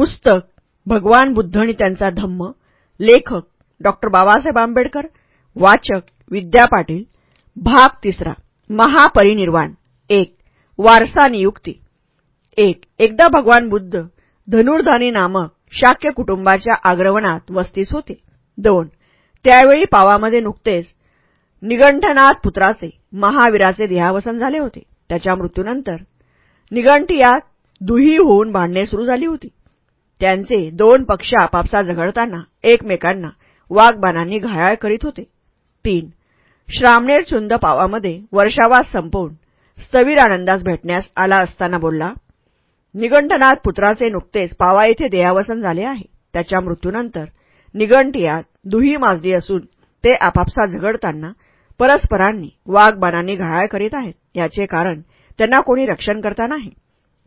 पुस्तक भगवान बुद्ध आणि त्यांचा धम्म लेखक डॉक्टर बाबासाहेब आंबेडकर वाचक विद्या पाटील भाग तिसरा महापरिनिर्वाण एक वारसा नियुक्ती एक एकदा भगवान बुद्ध धनुर्धानी नामक शाक्य कुटुंबाच्या आग्रवणात वस्तीस होते. दोन त्यावेळी पावामध्ये नुकतेच निगंठनाथ पुत्राचे महावीराचे देहावसन झाले होते. त्याच्या मृत्यूनंतर निगंठियात दुही होऊन भांडणे सुरू झाली होती. त्यांचे दोन पक्ष आपापसा झगडताना एकमेकांना वाघबाणांनी घायाळ करीत होते. तीन श्रामणेर चुंद पावामध्ये वर्षावास संपवून स्थवीर आनंदास भेटण्यास आला असताना बोलला निगंठनाथ पुत्राचे नुकतेच पावा येथे देहावसन झाले आहे. त्याच्या मृत्यूनंतर निगंटियात दुही माजली असून ते आपापसा झगडताना परस्परांनी वाघबाणांनी घायाळ करीत आहेत. याचे कारण त्यांना कोणी रक्षण करता नाही.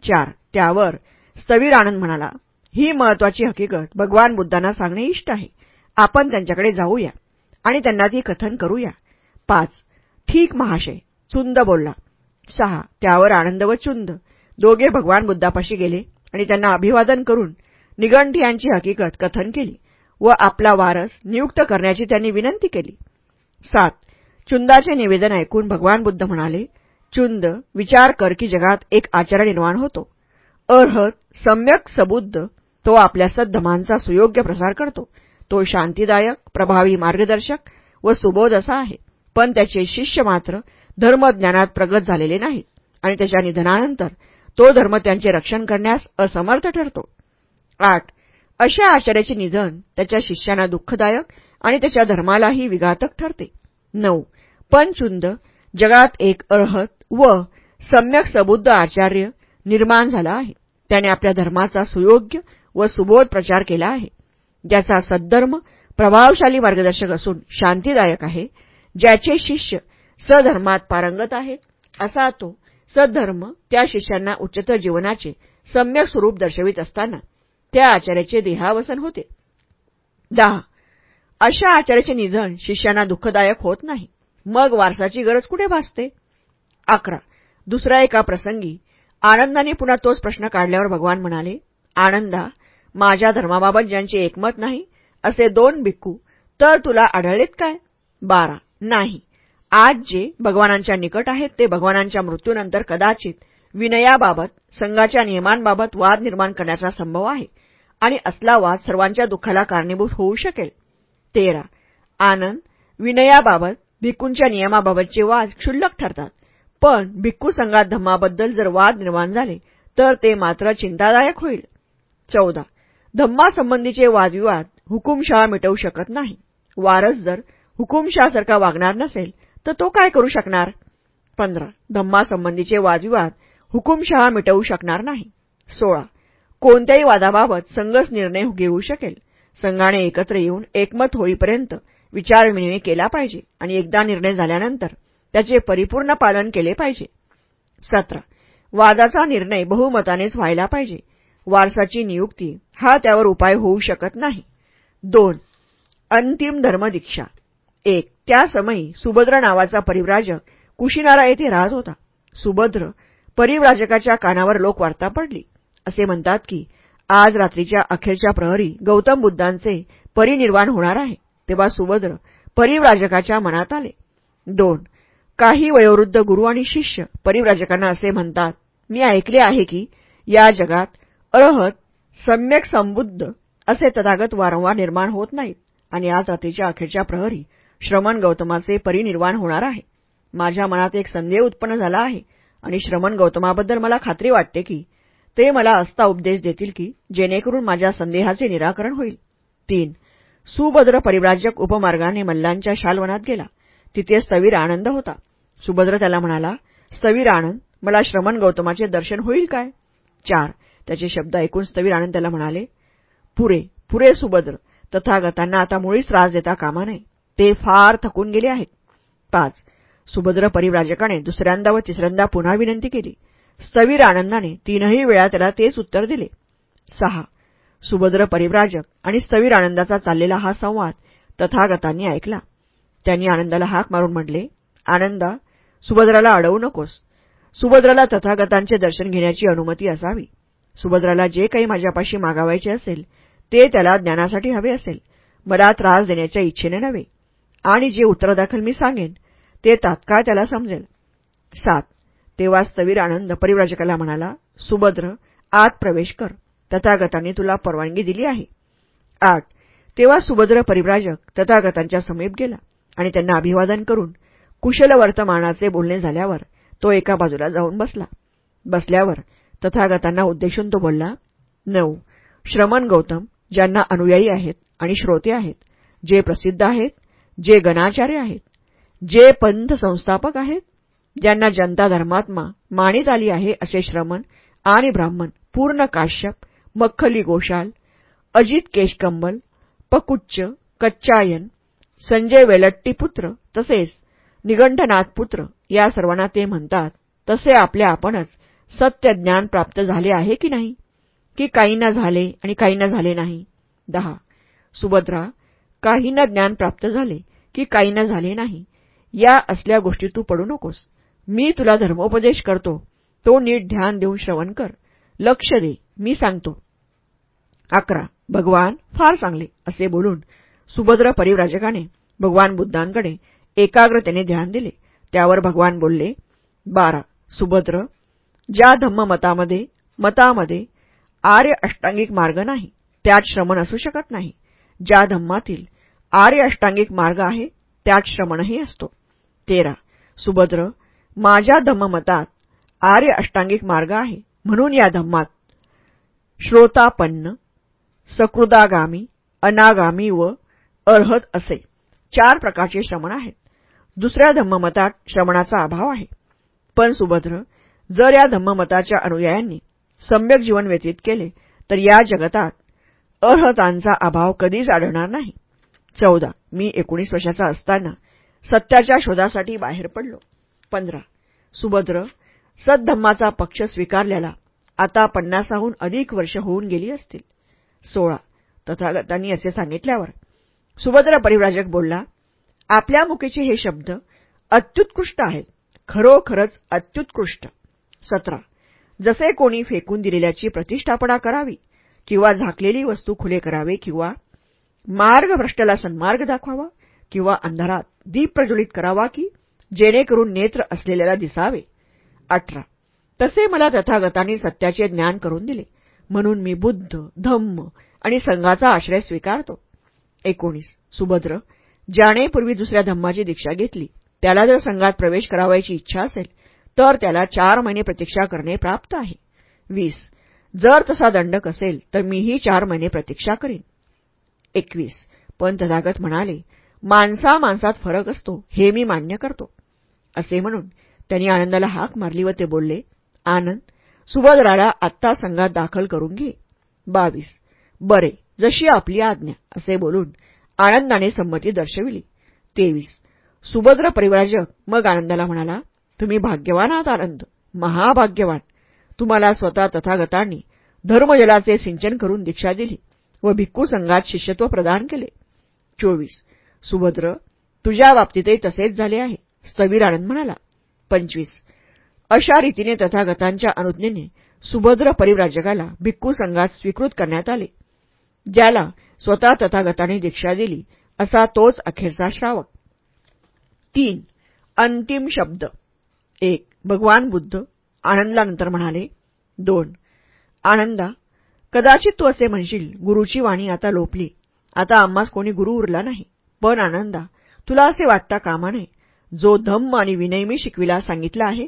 चार त्यावर स्थवीर आनंद म्हणाला ही महत्वाची हकीकत भगवान बुद्धांना सांगणे इष्ट आहे. आपण त्यांच्याकडे जाऊया आणि त्यांना ती कथन करूया. पाच ठीक महाशय चुंद बोलला. सहा त्यावर आनंद व चुंद. दोघे भगवान बुद्धापाशी गेले आणि त्यांना अभिवादन करून निगंठ यांची हकीकत कथन केली व आपला वारस नियुक्त करण्याची त्यांनी विनंती केली. सात चुंदाचे निवेदन ऐकून भगवान बुद्ध म्हणाले चुंद विचार कर की जगात एक आचार निर्माण होतो. अर्हत सम्यक सबुद्ध तो आपल्या सद्धमांचा सुयोग्य प्रसार करतो. तो शांतीदायक प्रभावी मार्गदर्शक व सुबोध असा आहे. पण त्याचे शिष्य मात्र धर्मज्ञानात प्रगत झालेले नाहीत आणि त्याच्या निधनानंतर तो धर्म त्यांचे रक्षण करण्यास असमर्थ ठरतो. आठ. अशा आचार्याचे निधन त्याच्या शिष्यांना दुःखदायक आणि त्याच्या धर्मालाही विघातक ठरते. नऊ. पंचुंद जगात एक अर्हत व सम्यक सबुद्ध आचार्य निर्माण झाला आहे. त्याने आपल्या धर्माचा सुयोग्य व सुबोध प्रचार केला आहे ज्याचा सद्धर्म प्रभावशाली मार्गदर्शक असून शांतीदायक आहे ज्याचे शिष्य सधर्मात पारंगत आहेत असा तो सद्धर्म त्या शिष्यांना उच्चतर जीवनाचे सम्यक स्वरूप दर्शवित असताना त्या आचार्याचे देहावसन होते. दहा. अशा आचार्याचे निधन शिष्यांना दुःखदायक होत नाही. मग वारसाची गरज कुठे भासते? अकरा. दुसऱ्या एका प्रसंगी आनंदाने पुन्हा तोच प्रश्न काढल्यावर भगवान म्हणाले आनंदा माझ्या धर्माबाबत ज्यांचे एकमत नाही असे दोन भिक्खू तर तुला आढळलेत काय? बारा. नाही. आज जे भगवानांच्या निकट आहेत ते भगवानांच्या मृत्यूनंतर कदाचित विनयाबाबत संघाच्या नियमांबाबत वाद निर्माण करण्याचा संभव आहे आणि असला वाद सर्वांच्या दुःखाला कारणीभूत होऊ शकेल. तेरा. आनंद. विनयाबाबत भिक्कूंच्या नियमाबाबतचे वाद क्षुल्लक ठरतात. पण भिक्खू संघात धम्माबद्दल जर वाद निर्माण झाले तर ते मात्र चिंतादायक होईल. चौदा. धम्मासंबंधीचे वादविवाद हुकुमशहा मिटवू शकत नाही. वारस जर हुकुमशहासारखा वागणार नसेल तर तो काय करू शकणार? पंधरा. धम्मासंबंधीचे वादविवाद हुकुमशहा मिटवू शकणार नाही. सोळा. कोणत्याही वादाबाबत संघच निर्णय घेऊ शकेल. संघाने एकत्र येऊन एकमत होईपर्यंत विचारविनिमय केला पाहिजे आणि एकदा निर्णय झाल्यानंतर त्याचे परिपूर्ण पालन केले पाहिजे. सतरा. वादाचा निर्णय बहुमतानेच व्हायला पाहिजे. वारसाची नियुक्ती हा त्यावर उपाय होऊ शकत नाही. दोन अंतिम धर्मदीक्षा. एक त्या समयी सुभद्र नावाचा परिव्राजक कुशीनारा येथे राहत होता. सुभद्र परिव्राजकाच्या कानावर लोक वार्ता पडली. असे म्हणतात की आज रात्रीच्या अखेरच्या प्रहरी गौतम बुद्धांचे परिनिर्वाण होणार आहे तेव्हा सुभद्र परिव्राजकाच्या मनात आले. दोन काही वयोवृद्ध गुरु आणि शिष्य परिव्राजकांना असे म्हणतात मी ऐकले आहे की या जगात अरहत सम्यक संबुद्ध असे तथागत वारंवार निर्माण होत नाहीत. आणि आज रात्रीच्या अखेरच्या प्रहरी श्रमण गौतमाचे परिनिर्वाण होणार आहे. माझ्या मनात एक संदेह उत्पन्न झाला आहे. आणि श्रमण गौतमाबद्दल मला खात्री वाटते की ते मला असता उपदेश देतील की जेणेकरून माझ्या संदेहाचे निराकरण होईल. तीन सुभद्र परिव्राजक उपमार्गाने मल्लांच्या शालवनात गेला. तिथे स्थवीर आनंद होता. सुभद्र त्याला म्हणाला स्थवीर आनंद मला श्रमण गौतमाचे दर्शन होईल काय? चार त्याचे शब्द ऐकून स्थवीर आनंद त्याला म्हणाले पुरे पुरे सुभद्र तथागतांना आता मुळीच त्रास देता कामा नये. ते फार थकून गेले आहेत. पाच. सुभद्र परिव्राजकाने दुसऱ्यांदा व तिसऱ्यांदा पुन्हा विनंती केली. स्थवीर आनंदाने तीनही वेळा त्याला तेच उत्तर दिले. सहा. सुभद्र परिव्राजक आणि स्थवीर आनंदाचा चाललेला हा संवाद तथागतांनी ऐकला. त्यांनी आनंदाला हाक मारून म्हटले आनंदा सुभद्राला अडवू नकोस. सुभद्राला तथागतांचे दर्शन घेण्याची अनुमती असावी. सुभद्राला जे काही माझ्यापाशी मागावायचे असेल ते त्याला ज्ञानासाठी हवे असेल. मला त्रास देण्याच्या इच्छेने नव्हे. आणि जे उत्तरादाखल मी सांगेन ते तात्काळ त्याला समजेल. सात. तेव्हा स्थवीर आनंद परिव्राजकाला म्हणाला सुभद्र आत प्रवेश कर. तथागतांनी तुला परवानगी दिली आहे. आठ. तेव्हा सुभद्र परिव्राजक तथागतांच्या समीप गेला आणि त्यांना अभिवादन करून कुशल वर्तमानाचे बोलणे झाल्यावर तो एका बाजूला जाऊन बसला. बसल्यावर तथागतांना उद्देशून तो बोलला नऊ. श्रमण गौतम ज्यांना अनुयायी आहेत आणि श्रोते आहेत जे प्रसिद्ध आहेत जे गणाचार्य आहेत जे पंथ संस्थापक आहेत ज्यांना जनता धर्मात्मा मानित आली आहे असे श्रमण आणि ब्राह्मण पूर्ण काश्यप मख्खली गोशाल अजित केशकंबल पकुच्च कच्चायन संजय वेलट्टीपुत्र तसेच निगंठनाथपुत्र या सर्वांना ते म्हणतात तसे आपल्या आपणच सत्य ज्ञान प्राप्त झाले आहे की नाही? की काहींना झाले आणि काहींना झाले नाही? दहा. सुभद्रा काहींना ज्ञान प्राप्त झाले की काहींना झाले नाही? या असल्या गोष्टी तू पडू नकोस. मी तुला धर्मोपदेश करतो. तो नीट ध्यान देऊन श्रवण कर. लक्ष दे. मी सांगतो. अकरा. भगवान फार चांगले असे बोलून सुभद्र परिव्राजकाने भगवान बुद्धांकडे एकाग्रतेने ध्यान दिले. त्यावर भगवान बोलले बारा. सुभद्र ज्या धम्ममतामध्ये मतामध्ये आर्य अष्टांगिक मार्ग नाही त्यात श्रमण असू शकत नाही. ज्या धम्मातील आर्य अष्टांगिक मार्ग आहे त्यात श्रमणही असतो. तेरा. सुभद्र माझ्या धम्ममतात आर्य अष्टांगिक मार्ग आहे म्हणून या धम्मात श्रोतापन्न सकृदागामी अनागामी व अर्हत असे चार प्रकारचे श्रमण आहेत. दुसऱ्या धम्ममतात श्रमणाचा अभाव आहे. पण सुभद्र जर या धम्ममताच्या अनुयायांनी सम्यक जीवन व्यतीत केले तर या जगतात अर्हतांचा अभाव कधीच आढळणार नाही. चौदा. मी एकोणीस वर्षाचा असताना सत्याच्या शोधासाठी बाहेर पडलो. पंधरा. सुभद्र सद्धम्माचा पक्ष स्वीकारल्याला आता पन्नासाहून अधिक वर्ष होऊन गेली असतील. सोळा. तथागतांनी असे सांगितल्यावर सुभद्र परिव्राजक बोलला आपल्या मुखेचे हे शब्द अत्युत्कृष्ट आहेत. खरोखरच अत्युत्कृष्ट. सतरा. जसे कोणी फेकून दिलेल्याची प्रतिष्ठापना करावी किंवा झाकलेली वस्तू खुले करावे किंवा मार्ग भ्रष्टाला सन्मार्ग दाखवावा किंवा अंधारात दीप प्रज्वलित करावा की जेणेकरून नेत्र असलेल्याला दिसावे. अठरा. तसे मला तथागतांनी सत्याचे ज्ञान करून दिले. म्हणून मी बुद्ध धम्म आणि संघाचा आश्रय स्वीकारतो. एकोणीस. सुभद्र. ज्याने पूर्वी दुसऱ्या धम्माची दीक्षा घेतली त्याला जर संघात प्रवेश करावायची इच्छा असेल तर त्याला चार महिने प्रतीक्षा करणे प्राप्त आहे. वीस. जर तसा दंडक असेल तर मीही चार महिने प्रतीक्षा करीन. एकवीस. पण तथागत म्हणाले माणसा माणसात फरक असतो हे मी मान्य करतो. असे म्हणून त्यांनी आनंदाला हाक मारली व ते बोलले आनंद सुभद्राला आत्ता संघात दाखल करून घे. बावीस. बरे जशी आपली आज्ञा असे बोलून आनंदाने संमती दर्शविली. तेवीस. सुभद्र परिव्राजक मग आनंदाला म्हणाला तुम्ही भाग्यवान आहात आनंद. महाभाग्यवान. तुम्हाला स्वतः तथागतांनी धर्मजलाचे सिंचन करून दीक्षा दिली व भिक्खू संघात शिष्यत्व प्रदान केले. चोवीस. सुभद्र तुझ्या बाबतीतही तसेच झाले आहे स्थवीर आनंद म्हणाला. पंचवीस. अशा रीतीने तथागतांच्या अनुज्ञेने सुभद्र परिव्राजकाला भिक्खू संघात स्वीकृत करण्यात आले. ज्याला स्वतः तथागताने दीक्षा दिली असा तोच अखेरचा श्रावक. तीन. अंतिम शब्द. एक भगवान बुद्ध आनंदानंतर म्हणाले दोन आनंदा कदाचित तू असे म्हणशील गुरुची वाणी आता लोपली आता आम्हास कोणी गुरु उरला नाही पण आनंदा तुला असे वाटता कामा नये जो धम्म आणि विनय मी शिकविला सांगितला आहे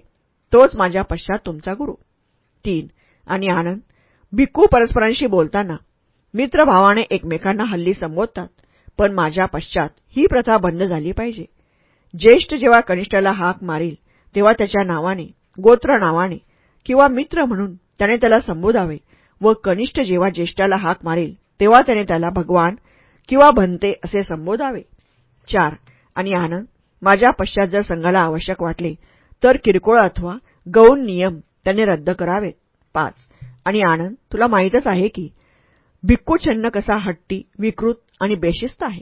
तोच माझ्या पश्चात तुमचा गुरु. तीन आणि आनंद भिक्खू परस्परांशी बोलताना मित्रभावाने एकमेकांना हल्ली संबोधतात पण माझ्या पश्चात ही प्रथा बंद झाली पाहिजे. ज्येष्ठ जेव्हा कनिष्ठाला हाक मारील तेव्हा त्याच्या नावाने गोत्र नावाने किंवा मित्र म्हणून त्याने त्याला संबोधावे व कनिष्ठ जेव्हा ज्येष्ठाला हाक मारेल तेव्हा त्याने त्याला भगवान किंवा भंते असे संबोधावे. चार. आणि आनंद. माझ्या पश्चात जर संघाला आवश्यक वाटले तर किरकोळ अथवा गौण नियम त्याने रद्द करावेत. पाच. आणि आनंद. तुला माहीतच आहे की भिक्खू छन्न कसा हट्टी विकृत आणि बेशिस्त आहे.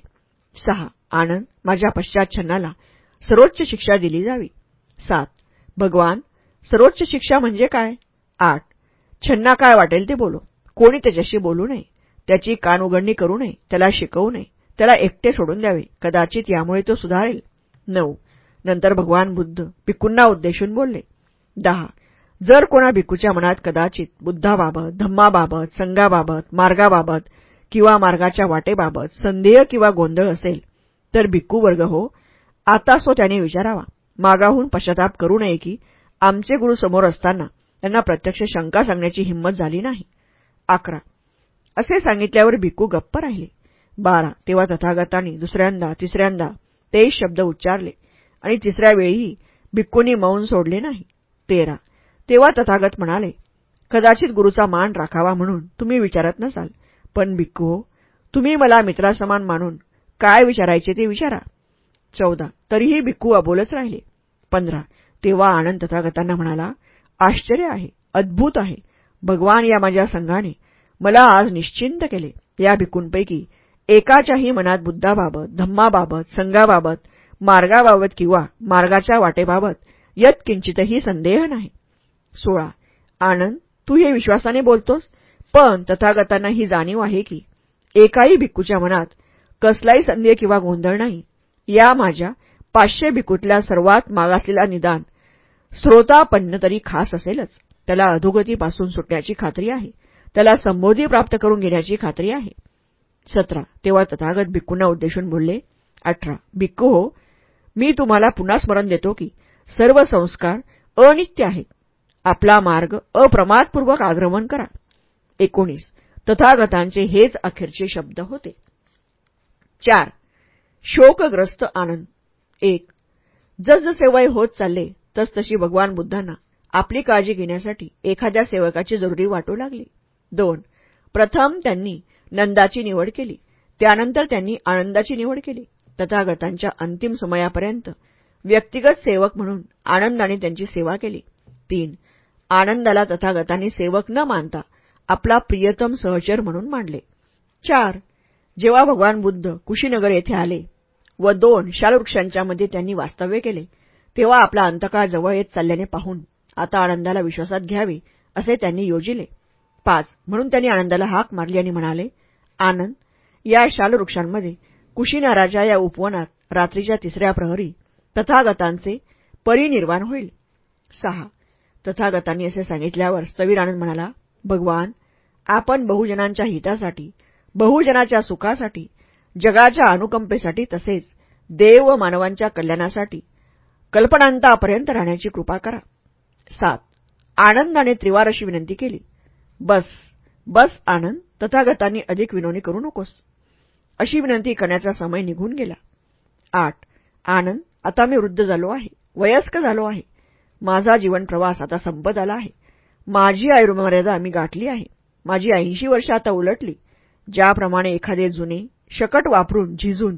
सहा. आनंद. माझ्या पश्चात छन्नाला सर्वोच्च शिक्षा दिली जावी. सात. भगवान सर्वोच्च शिक्षा म्हणजे काय? आठ. छन्ना काय वाटेल ते बोलो. कोणी त्याच्याशी बोलू नये. त्याची कान उघडणी करू नये. त्याला शिकवू नये. त्याला एकटे सोडून द्यावे. कदाचित यामुळे तो सुधारेल. नऊ. नंतर भगवान बुद्ध भिकूंना उद्देशून बोलले. दहा. जर कोणा भिकूच्या मनात कदाचित बुद्धाबाबत धम्माबाबत संघाबाबत मार्गाबाबत किंवा मार्गाच्या वाटेबाबत संदेह किंवा गोंधळ असेल तर भिक्खू वर्ग हो आता सो त्याने विचारावा. मागाहून पश्चाताप करू नये की आमचे गुरु समोर असताना त्यांना प्रत्यक्ष शंका सांगण्याची हिंमत झाली नाही. अकरा. असे सांगितल्यावर भिक्खू गप्प राहिले. बारा. तेव्हा तथागतांनी दुसऱ्यांदा तिसऱ्यांदा तेच शब्द उच्चारले आणि तिसऱ्या वेळीही भिक्खूंनी मौन सोडले नाही. तेरा. तेव्हा तथागत म्हणाले कदाचित गुरुचा मान राखावा म्हणून तुम्ही विचारत नसाल. पण भिक्खू हो तुम्ही मला मित्रासमान मानून काय विचारायचे ते विचारा. चौदा. तरीही भिक्खू अबोलच राहिले. पंधरा. तेव्हा आनंद तथागतांना म्हणाला आश्चर्य आहे. अद्भुत आहे. भगवान या माझ्या संघाने मला आज निश्चिंत केले. या भिक्खूंपैकी एकाच्याही मनात बुद्धाबाबत धम्माबाबत संघाबाबत मार्गाबाबत किंवा मार्गाच्या वाटेबाबत यत्किंचितही संदेह नाही. सोळा. आनंद तू हे विश्वासाने बोलतोस? पण तथागतांना ही जाणीव आहे की एकाही भिक्खूच्या मनात कसलाही संदेह किंवा गोंधळ नाही. या माझ्या पाचशे भिकूतल्या सर्वात मागासलेला निदान. स्रोतापन्न तरी खास असेलच. त्याला अधोगतीपासून सुटण्याची खात्री आहे. त्याला संबोधी प्राप्त करून घेण्याची खात्री आहे. सतरा. तेव्हा तथागत भिक्खूंना उद्देशून बोलले अठरा. भिक्कू हो मी तुम्हाला पुन्हा स्मरण देतो की सर्व संस्कार अनित्य आहेत. आपला मार्ग अप्रमादपूर्वक आग्रमण करा. एकोणीस. तथागतांचे हेच अखेरचे शब्द होते. चार. शोकग्रस्त आनंद. एक जसजसे वय होत चालले तसतशी भगवान बुद्धांना आपली काळजी घेण्यासाठी एखाद्या सेवकाची जरुरी वाटू लागली. दोन प्रथम त्यांनी नंदाची निवड केली त्यानंतर त्यांनी आनंदाची निवड केली. तथागतांच्या अंतिम समयापर्यंत व्यक्तिगत सेवक म्हणून आनंदाने त्यांची सेवा केली. तीन आनंदाला तथागतांनी सेवक न मानता आपला प्रियतम सहचर म्हणून मांडले चार जेव्हा भगवान बुद्ध कुशीनगर येथे आले व दोन शालवृक्षांच्या मध्ये त्यांनी वास्तव्य केले. तेव्हा आपला अंतकाळ जवळ येत चालल्याने पाहून आता आनंदाला विश्वासात घ्यावे असे त्यांनी योजिले. पाच म्हणून त्यांनी आनंदाला हाक मारली आणि म्हणाले आनंद या शालवृक्षांमध्ये कुशीनाराच्या या उपवनात रात्रीच्या तिसऱ्या प्रहरी तथागतांचे परिनिर्वाण होईल. सहा तथागतांनी असे सांगितल्यावर स्थवीर आनंद म्हणाला भगवान आपण बहुजनांच्या हितासाठी बहुजनाच्या सुखासाठी जगाच्या अनुकंपेसाठी तसेच देव व मानवांच्या कल्याणासाठी कल्पनांतापर्यंत राहण्याची कृपा करा. सात. आनंदाने त्रिवार अशी विनंती केली. बस. बस आनंद तथागतांनी अधिक विनोनी करू नकोस. अशी विनंती करण्याचा समय निघून गेला. आठ. आनंद आता मी वृद्ध झालो आहे. वयस्क झालो आहे. माझा जीवन प्रवास आता संपत आला आहे. माझी आयुर्मर्यादा मी गाठली आहे. माझी ऐंशी वर्ष आता उलटली. ज्याप्रमाणे एखादे जुने शकट वापरून झिजून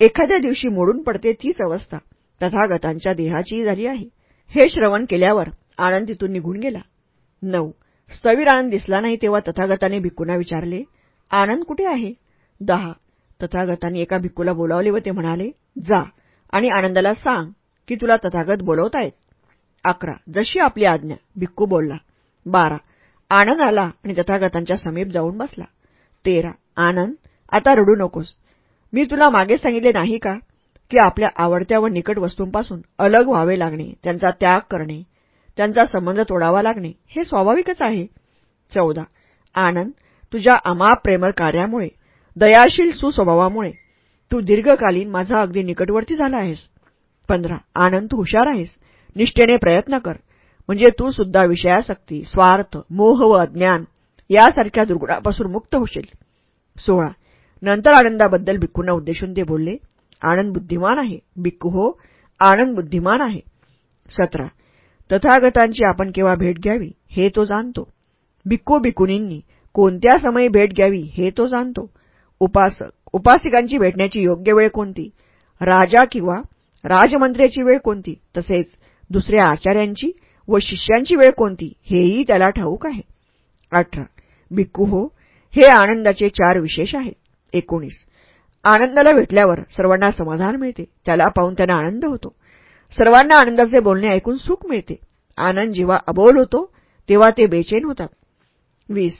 एखाद्या दिवशी मोडून पडते तीच अवस्था. तथागतांच्या देहाचीही झाली आहे. हे श्रवण केल्यावर आनंद तिथून निघून गेला. नऊ. स्थवीर आनंद दिसला नाही तेव्हा तथागताने भिक्कूंना विचारले आनंद कुठे आहे? दहा. तथागतांनी एका भिक्कूला बोलावले व ते म्हणाले जा आणि आनंदाला सांग की तुला तथागत बोलवतायत अकरा. जशी आपली आज्ञा. भिक्कू बोलला. बारा. आनंद आला आणि तथागतांच्या समीप जाऊन बसला. तेरा. आनंद आता रडू नकोस. मी तुला मागे सांगितले नाही का की आपल्या आवडत्या व निकट वस्तूंपासून अलग व्हावे लागणे त्यांचा त्याग करणे त्यांचा संबंध तोडावा लागणे हे स्वाभाविकच आहे. चौदा. आनंद तुझ्या अमाप प्रेमळ कार्यामुळे दयाशील सुस्वभावामुळे तू दीर्घकालीन माझा अगदी निकटवर्ती झाला आहेस. पंधरा. आनंद तू हुशार आहेस. निष्ठेने प्रयत्न कर. म्हणजे तू सुद्धा विषयासक्ती स्वार्थ मोह व अज्ञान यासारख्या दुर्गुणापासून मुक्त होशील. सोळा. नंतर आनंदाबद्दल भिक्खूंना उद्देशून ते बोलले आनंद बुद्धिमान आहे. भिक्खू हो आनंद बुद्धिमान आहे. सतरा तथागतांची आपण केव्हा भेट घ्यावी हे तो जाणतो. भिक्खू भिक्खुनींनी कोणत्या समयी भेट घ्यावी हे तो जाणतो. उपासक उपासिकांची भेटण्याची योग्य वेळ कोणती? राजा किंवा राजमंत्र्याची वेळ कोणती? तसेच दुसऱ्या आचार्यांची व शिष्यांची वेळ कोणती? हेही त्याला ठाऊक आहे. अठरा भिक्खू हो हे आनंदाचे चार विशेष आहेत. एकोणीस. आनंदाला भेटल्यावर सर्वांना समाधान मिळते. त्याला पाहून त्यांना आनंद होतो. सर्वांना आनंदाचे बोलणे ऐकून सुख मिळते. आनंद जेव्हा अबोल होतो तेव्हा ते बेचैन होतात. वीस.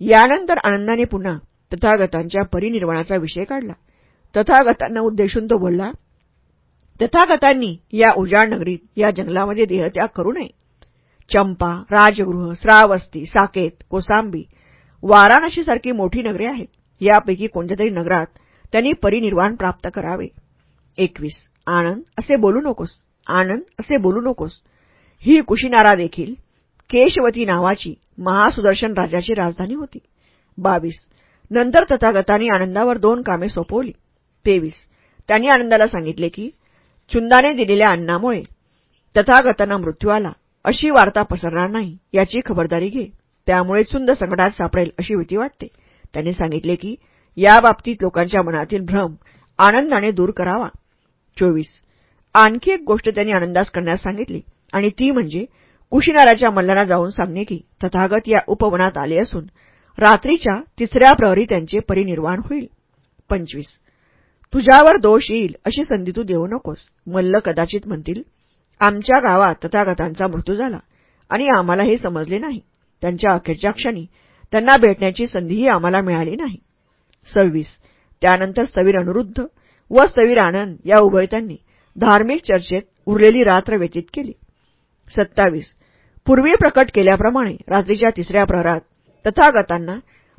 यानंतर आनंदाने पुन्हा तथागतांच्या परिनिर्वाणाचा विषय काढला. तथागतांना उद्देशून तो बोलला तथागतांनी या उजाड नगरीत या जंगलामध्ये देहत्याग करू नये. चंपा राजगृह श्रावस्ती साकेत कोसांबी वाराणसीसारखी मोठी नगरे आहेत. यापैकी कोणत्यातरी नगरात त्यांनी परिनिर्वाण प्राप्त करावे. एकवीस आनंद असे बोलू नकोस. आनंद असे बोलू नकोस. ही कुशीनारा देखील केशवती नावाची महासुदर्शन राजाची राजधानी होती. बावीस नंतर तथागतांनी आनंदावर दोन कामे सोपवली. तेवीस त्यांनी आनंदाला सांगितले की चुंदाने दिलेल्या अन्नामुळे तथागतांना मृत्यू आला. अशी वार्ता पसरणार नाही याची खबरदारी घे. त्यामुळे चुंद संकटात सापडेल अशी भीती वाटते. त्यांनी सांगितले की याबाबतीत लोकांच्या मनातील भ्रम आनंदाने दूर करावा. चोवीस. आणखी एक गोष्ट त्यांनी आनंदास करण्यास सांगितली आणि ती म्हणजे कुशीनाराच्या मल्लांना जाऊन सांगणे की तथागत या उपवनात आले असून रात्रीच्या तिसऱ्या प्रहरी त्यांचे परिनिर्वाण होईल. पंचवीस. तुझ्यावर दोष येईल अशी संधी तू देऊ नकोस. मल्ल कदाचित म्हणतील आमच्या गावात तथागतांचा मृत्यू झाला आणि आम्हाला हे समजले नाही. त्यांच्या अखेरच्या क्षणी त्यांना भेटण्याची संधीही आम्हाला मिळाली नाही. सव्वीस. त्यानंतर स्थवीर अनुरुद्ध व स्थवीर आनंद या उभयतांनी धार्मिक चर्चेत उरलेली रात्र व्यतीत केली. सत्तावीस. पूर्वी प्रकट केल्याप्रमाणे रात्रीच्या तिसऱ्या प्रहरात तथागतांना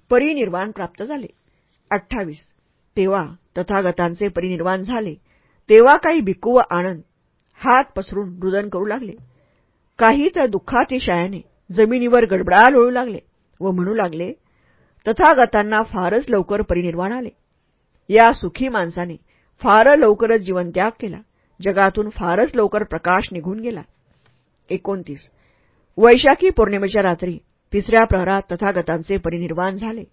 परिनिर्वाण प्राप्त झाले. अठ्ठावीस. तेव्हा तथागतांचे परिनिर्वाण झाले. तेव्हा काही भिकू व आनंद हात पसरून रुदन करू लागले. काही तर दुःखातिशयाने जमिनीवर गडबडा होऊ लागले. व म्हणू लागले तथागतांना फारच लवकर परिनिर्वाण आले. या सुखी माणसाने फार लवकरच जीवनत्याग केला. जगातून फारच लवकर प्रकाश निघून गेला. एकोणतीस. वैशाखी पौर्णिमेच्या रात्री तिसऱ्या प्रहरात तथागतांचे परिनिर्वाण झाले.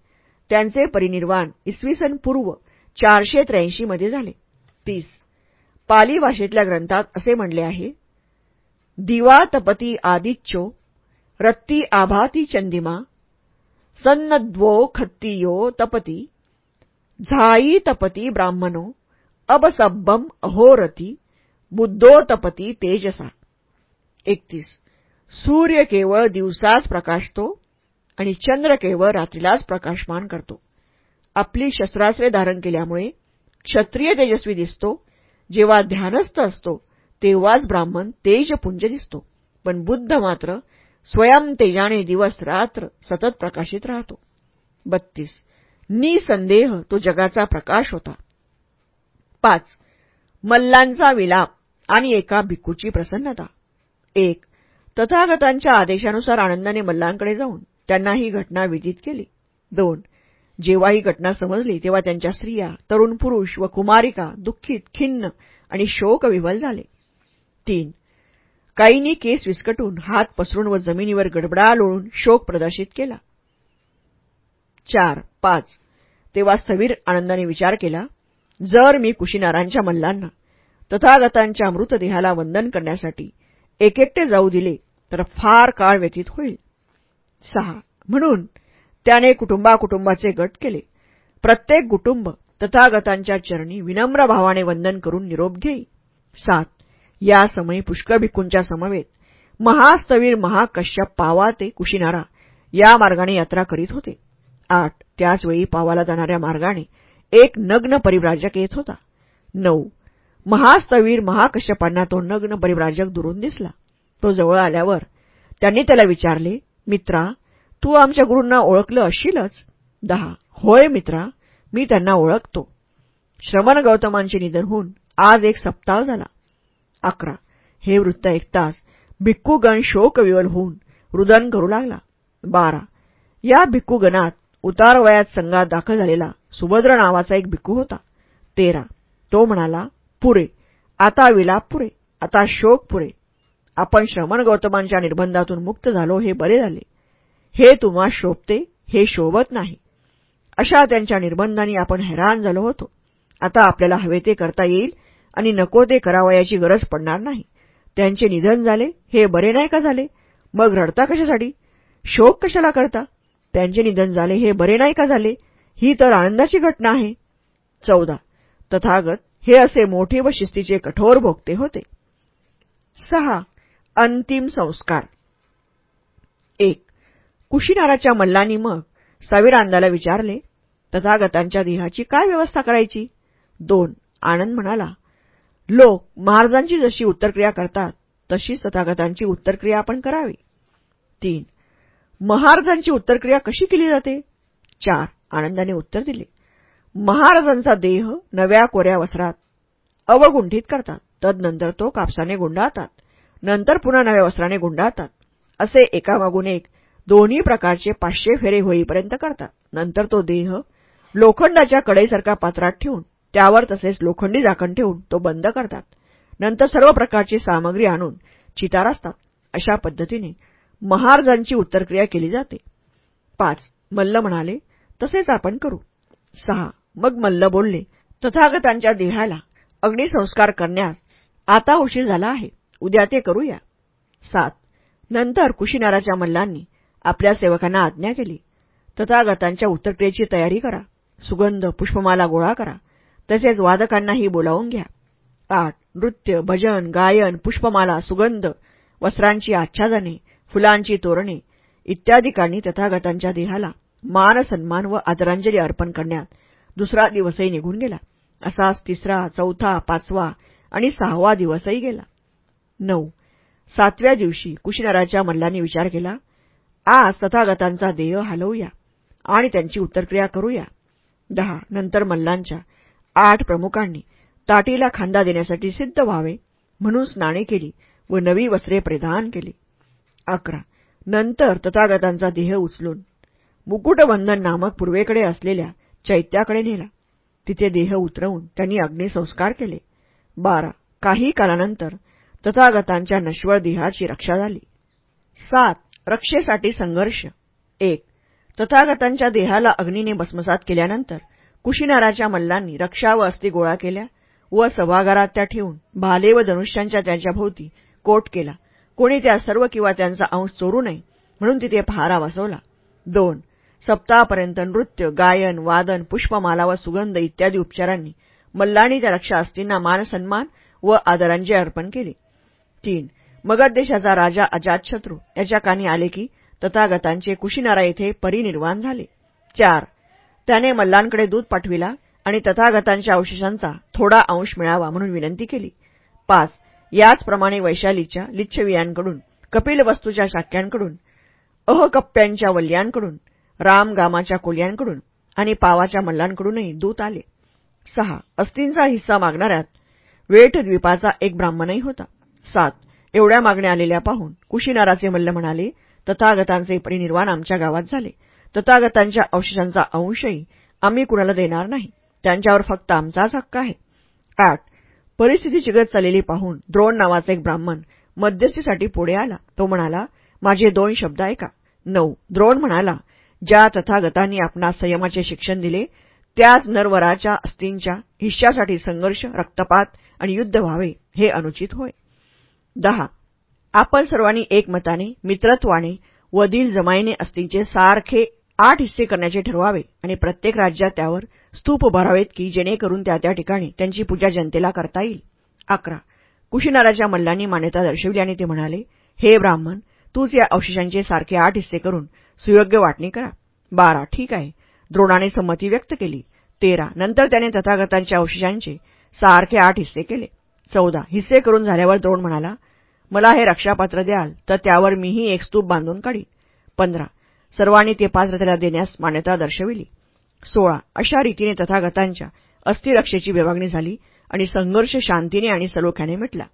त्यांचे परिनिर्वाण इसवी सन पूर्व चारशे त्र्याऐंशीमध्ये झाले. तीस. पाली भाषेतल्या ग्रंथात असे म्हणले आहे दिवा तपती आदिच्यो रत्ती आभाती चंदिमा सन्नद्वो खत्तियो तपती झाई तपती ब्राह्मणो अबसब्बम अहोरती बुद्धो तपती तेजसा. एकतीस. सूर्य केवळ दिवसाच प्रकाशतो आणि चंद्र केवळ रात्रीलाच प्रकाशमान करतो. आपली शस्त्रास्त्रे धारण केल्यामुळे क्षत्रिय तेजस्वी दिसतो जेव्हा ध्यानस्थ असतो तेव्हाच ब्राह्मण तेजपुंज दिसतो. पण बुद्ध मात्र स्वयं तेजाने दिवस रात्र सतत प्रकाशित राहतो. बत्तीस. निसंदेह तो जगाचा प्रकाश होता. पाच. मल्लांचा विलाप आणि एका भिक्कूची प्रसन्नता. एक. तथागतांच्या आदेशानुसार आनंदाने मल्लांकडे जाऊन त्यांना ही घटना विदित केली. दोन. जेव्हा ही घटना समजली तेव्हा त्यांच्या स्त्रिया तरुण पुरुष व कुमारिका दुःखित खिन्न आणि शोकविवल झाले. तीन. काहींनी केस विस्कटून हात पसरून व जमिनीवर गडबडा लोळून शोक प्रदर्शित केला. चार पाच. तेव्हा स्थवीर आनंदाने विचार केला जर मी कुशीनारांच्या मल्लांना तथागतांच्या मृतदेहाला वंदन करण्यासाठी एकेकटे जाऊ दिले तर फार काळ व्यतीत होईल. सहा. म्हणून त्याने कुटुंबाकुटुंबाचे गट केले. प्रत्येक कुटुंब तथागतांच्या चरणी विनम्र भावाने वंदन करून निरोप घेई. सात. या समयी पुष्कळ भिक्खूंच्या समवेत महास्तवीर महाकश्यप पावा ते कुशीनारा या मार्गाने यात्रा करीत होते. आठ त्याचवेळी पावाला जाणाऱ्या मार्गाने एक नग्न परिव्राजक येत होता. नऊ महास्तवीर महाकश्यपांना तो नग्न परिव्राजक दुरून दिसला. तो जवळ आल्यावर त्यांनी त्याला विचारले मित्रा तू आमच्या गुरूंना ओळखलं असशीलच? दहा होय मित्रा मी त्यांना ओळखतो. श्रवण गौतमांचे निधन होऊन आज एक सप्ताह झाला. अकरा. हे वृत्त ऐकताच भिक्खूगण शोकविवल होऊन रुदन करू लागला. बारा. या भिक्खूगणात उतार वयात संघात दाखल झालेला सुभद्र नावाचा एक भिक्खू होता. तेरा. तो म्हणाला पुरे आता विलाप पुरे आता शोक पुरे. आपण श्रमण गौतमांच्या निर्बंधातून मुक्त झालो हे बरे झाले. हे तुम्हा शोभते हे शोभत नाही. अशा त्यांच्या निर्बंधांनी आपण हैराण झालो होतो. आता आपल्याला हवे ते करता येईल आणि नको ते करावयाची गरज पडणार नाही. त्यांचे निधन झाले हे बरे नाही का झाले? मग रडता कशासाठी? शोक कशाला करता? त्यांचे निधन झाले हे बरे नाही का झाले? ही तर आनंदाची घटना आहे. चौदा. तथागत हे असे मोठे व शिस्तीचे कठोर भोगते होते. सहा. अंतिम संस्कार. एक. कुशीनाराच्या मल्लांनी मग सविरांदाला विचारले तथागतांच्या देहाची काय व्यवस्था करायची? दोन. आनंद म्हणाला लोक महाराजांची जशी उत्तरक्रिया करतात तशीच तथागतांची उत्तरक्रिया आपण करावी. तीन महाराजांची उत्तरक्रिया कशी केली जाते? चार आनंदाने उत्तर दिले. महाराजांचा देह नव्या कोऱ्या वस्त्रात अवगुंठित करतात. तदनंतर तो कापसाने गुंडाळतात. नंतर पुन्हा नव्या वस्त्राने गुंडाळतात. असे एकामागून एक दोन्ही प्रकारचे पाचशे फेरे होईपर्यंत करतात. नंतर तो देह लोखंडाच्या कडेसारखा पात्रात ठेवून त्यावर तसेच लोखंडी झाकण ठेवून तो बंद करतात. नंतर सर्व प्रकारची सामग्री आणून चितार असतात. अशा पद्धतीने महाराजांची उत्तरक्रिया केली जाते. पाच. मल्ल म्हणाले तसेच आपण करू. सहा. मग मल्ल बोलले तथागतांच्या देहाला अग्निसंस्कार करण्यास आता उशीर झाला आहे. उद्या ते करूया. सात. नंतर कुशीनाराच्या मल्लांनी आपल्या सेवकांना आज्ञा केली. तथागतांच्या उत्तरक्रियेची तयारी करा. सुगंध पुष्पमाला गोळा करा. तसेच वादकांनाही बोलावून घ्या. आठ नृत्य भजन गायन पुष्पमाला सुगंध वस्त्रांची आच्छादने फुलांची तोरणे इत्यादी तथागतांच्या देहाला मान सन्मान व आदरांजली अर्पण करण्यात दुसरा दिवसही निघून गेला. असाच तिसरा चौथा पाचवा आणि सहावा दिवसही गेला. नऊ. सातव्या दिवशी कुशीनराच्या मल्लांनी विचार केला आज तथागतांचा देह हलवूया आणि त्यांची उत्तरक्रिया करूया. दहा. नंतर मल्लांच्या आठ प्रमुखांनी ताटीला खांदा देण्यासाठी सिद्ध व्हावे म्हणून स्नाने केली व नवी वस्त्रे परिधान केली. अकरा. नंतर तथागतांचा देह उचलून मुकुटवंदन नामक पूर्वेकडे असलेल्या चैत्याकडे नेला. तिथे देह उतरवून त्यांनी अग्निसंस्कार केले. बारा. काही कालानंतर तथागतांच्या नश्वर देहाची रक्षा झाली. सात. रक्षेसाठी संघर्ष. एक. तथागतांच्या देहाला अग्नीने भस्मसात केल्यानंतर कुशीनाराच्या मल्लांनी रक्षा व अस्थी गोळा केल्या व सभागारात त्या ठेवून भाले व धनुष्यांच्या त्यांच्याभोवती कोट केला. कोणी त्या सर्व किंवा त्यांचा अंश चोरू नये म्हणून तिथे पहारा बसवला. दोन सप्ताहापर्यंत नृत्य गायन वादन पुष्पमाला व सुगंध इत्यादी उपचारांनी मल्लांनी त्या रक्षा अस्थींना मानसन्मान व आदरांजली अर्पण केले. तीन मगध देशाचा राजा अजातशत्रू याच्या कानी आले की तथागतांचे कुशीनारा येथे परिनिर्वाण झाले. चार त्याने मल्लांकडे दूध पाठविला आणि तथागतांच्या अवशेषांचा थोडा अंश मिळावा म्हणून विनंती केली. पाच याचप्रमाणे वैशालीच्या लिच्छवियांकडून कपिलवस्तूच्या शाक्यांकडून अहकप्प्यांच्या वल्ल्यांकडून रामगामाच्या कोल्यांकडून आणि पावाच्या मल्लांकडूनही दूत आले. सहा अस्तींचा हिस्सा मागणाऱ्यात वेठद्वीपाचा एक ब्राह्मणही होता. सात एवढ्या मागण्या आलेल्या पाहून कुशीनाराचे मल्ल म्हणाले तथागतांचे परिनिर्वाण आमच्या गावात झाले. तथागतांच्या अवशेषांचा अंशही आम्ही कुणाला देणार नाही. त्यांच्यावर फक्त आमचाच हक्क आहे. आठ. परिस्थिती चिगत चाललेली पाहून द्रोण नावाचा एक ब्राह्मण मध्यस्थीसाठी पुढे आला. तो म्हणाला माझे दोन शब्द ऐका. नऊ. द्रोण म्हणाला ज्या तथागतांनी आपणास संयमाचे शिक्षण दिले त्याच नरवराच्या अस्थींच्या हिश्श्यासाठी संघर्ष रक्तपात आणि युद्ध व्हावे हे अनुचित होय. दहा. आपण सर्वांनी एकमताने मित्रत्वाने व जमाईने अस्थींचे सारखे आठ हिस्से करण्याचे ठरवावे आणि प्रत्येक राज्यात त्यावर स्तूप भरावेत की जेणेकरून त्या त्या ठिकाणी त्यांची पूजा जनतेला करता येईल. अकरा. कुशीनाराच्या मल्लांनी मान्यता दर्शविली आणि ते म्हणाले हे ब्राह्मण तूच या अवशेषांचे सारखे आठ हिस्से करून सुयोग्य वाटणी करा. बारा. ठीक आहे. द्रोणाने संमती व्यक्त केली. तेरा. नंतर त्याने तथागतांच्या अवशेषांचे सारखे आठ हिस्से केले. चौदा. हिस्से करून झाल्यावर द्रोण म्हणाला मला हे रक्षापात्र द्याल तर त्यावर मीही एक स्तूप बांधून काढीन. पंधरा. सर्वांनी ते पात्र त्याला देण्यास मान्यता दर्शविली. सोळा. अशा रीतीने तथागतांच्या अस्थिरक्षेची विभागणी झाली आणि संघर्ष शांतीने आणि सलोख्याने मिटला.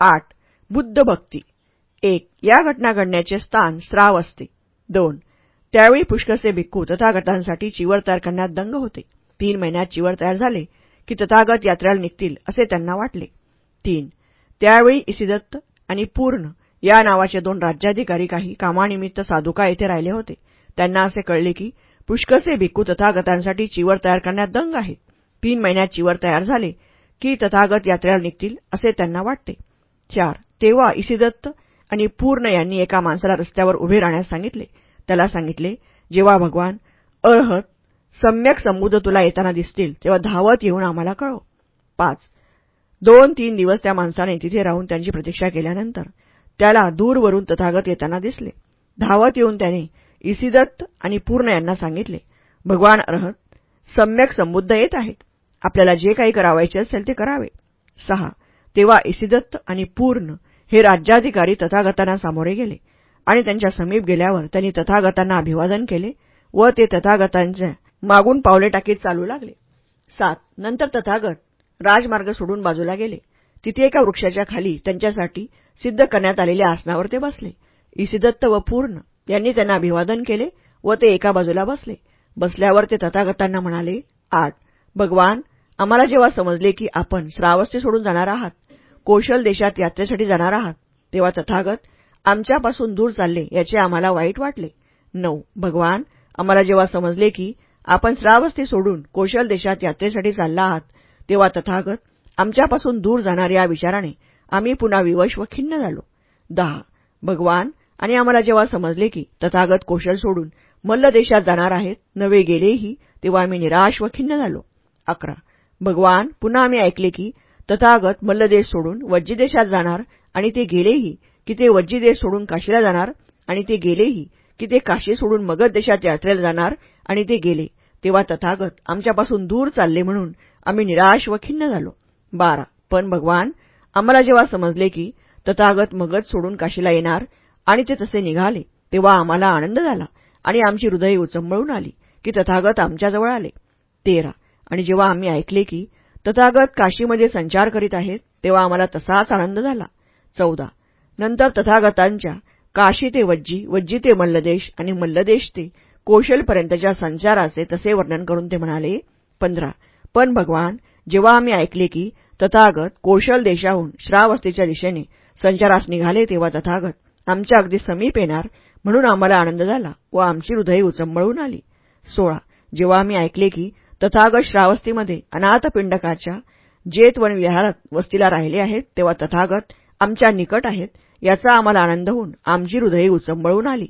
आठ. बुद्ध भक्ती. एक. या घटना घडण्याचे स्थान स्राव असते. दोन. त्यावेळी पुष्कळसे भिक्खू तथागतांसाठी चिवर तयार करण्यात दंग होते. तीन महिन्यात चिवर तयार झाले की तथागत यात्रेला निघतील असे त्यांना वाटले. तीन. त्यावेळी इसिदत्त आणि पूर्ण या नावाचे दोन राज्याधिकारी काही कामानिमित्त साधुका येथे राहिले होते. त्यांना असे कळले की पुष्कसे भिक्खू तथागतांसाठी चिवर तयार करण्यात दंग आहेत. तीन महिन्यात चिवर तयार झाले की तथागत यात्रेला निघतील असे त्यांना वाटते. चार तेव्हा इसिदत्त आणि पूर्ण यांनी एका माणसाला रस्त्यावर उभे राहण्यास सांगितले. त्याला सांगितले जेव्हा भगवान अरहत सम्यक संबुद्ध तुला येताना दिसतील तेव्हा धावत येऊन आम्हाला कळव. पाच दोन तीन दिवस त्या माणसाने तिथे राहून त्यांची प्रतीक्षा केल्यानंतर त्याला दूरवरून तथागत येताना दिसले. धावत येऊन त्याने इसिदत्त आणि पूर्ण यांना सांगितले भगवान अरहत सम्यक संबुद्ध येत आहेत. आपल्याला जे काही करावायचे असेल ते करावे. सहा तेव्हा इसिदत्त आणि पूर्ण हे राज्याधिकारी तथागतांना सामोरे गेले आणि त्यांच्या समीप गेल्यावर त्यांनी तथागतांना अभिवादन केले व ते तथागतांच्या मागून पावले टाकीत चालू लागले. सात नंतर तथागत राजमार्ग सोडून बाजूला गेले. तिथे एका वृक्षाच्या खाली त्यांच्यासाठी सिद्ध करण्यात आलेल्या आसनावर ते बसले. इसिदत्त व पूर्ण यांनी त्यांना अभिवादन केले व ते एका बाजूला बसले. बसल्यावर ते तथागतांना म्हणाले आठ भगवान आम्हाला जेव्हा समजले की आपण श्रावस्ती सोडून जाणार आहात कौशल देशात यात्रेसाठी जाणार आहात तेव्हा तथागत आमच्यापासून दूर चालले याचे आम्हाला वाईट वाटले. नऊ भगवान आम्हाला जेव्हा समजले की आपण श्रावस्ती सोडून कौशल देशात यात्रेसाठी चालला आहात तेव्हा तथागत आमच्यापासून दूर जाणाऱ्या या विचाराने आम्ही पुन्हा विवश व खिन्न झालो. दहा. भगवान आणि आम्हाला जेव्हा समजले की तथागत कौशल सोडून मल्ल देशात जाणार आहेत नवे गेलेही तेव्हा आम्ही निराश व खिन्न झालो. अकरा. भगवान पुन्हा आम्ही ऐकले की तथागत मल्लदेश सोडून वज्जी देशात जाणार आणि ते गेलेही की ते वज्जी देश सोडून काशीला जाणार आणि ते गेलेही की ते काशी सोडून मगध देशात यात्रेला जाणार आणि ते गेले तेव्हा तथागत आमच्यापासून दूर चालले म्हणून आम्ही निराश व खिन्न झालो. बारा. पण भगवान आम्हाला जेव्हा समजले की तथागत मगध सोडून काशीला येणार आणि ते तसे निघाले तेव्हा आम्हाला आनंद झाला आणि आमची हृदय उचंबळून आली की तथागत आमच्याजवळ आले. तेरा. आणि जेव्हा आम्ही ऐकले की तथागत काशीमध्ये संचार करीत आहेत तेव्हा आम्हाला तसाच आनंद झाला. चौदा. नंतर तथागतांच्या काशी ते वज्जी वज्जी ते मल्लदेश आणि मल्लदेश ते कौशलपर्यंतच्या संचाराचे तसे वर्णन करून ते म्हणाले पंधरा. पण भगवान जेव्हा आम्ही ऐकले की तथागत कौशल देशाहून श्रावस्तीच्या दिशेने संचारास निघाले तेव्हा तथागत आमच्या अगदी समीप येणार म्हणून आम्हाला आनंद झाला व आमची हृदय उचंबळून आली. सोळा. जेव्हा आम्ही ऐकले की तथागत श्रावस्तीमध्ये अनाथपिंडकाच्या जेतवन विहारात वस्तीला राहिले आहेत तेव्हा तथागत आमच्या निकट आहेत याचा आम्हाला आनंद होऊन आमची हृदय उचंबळून आली.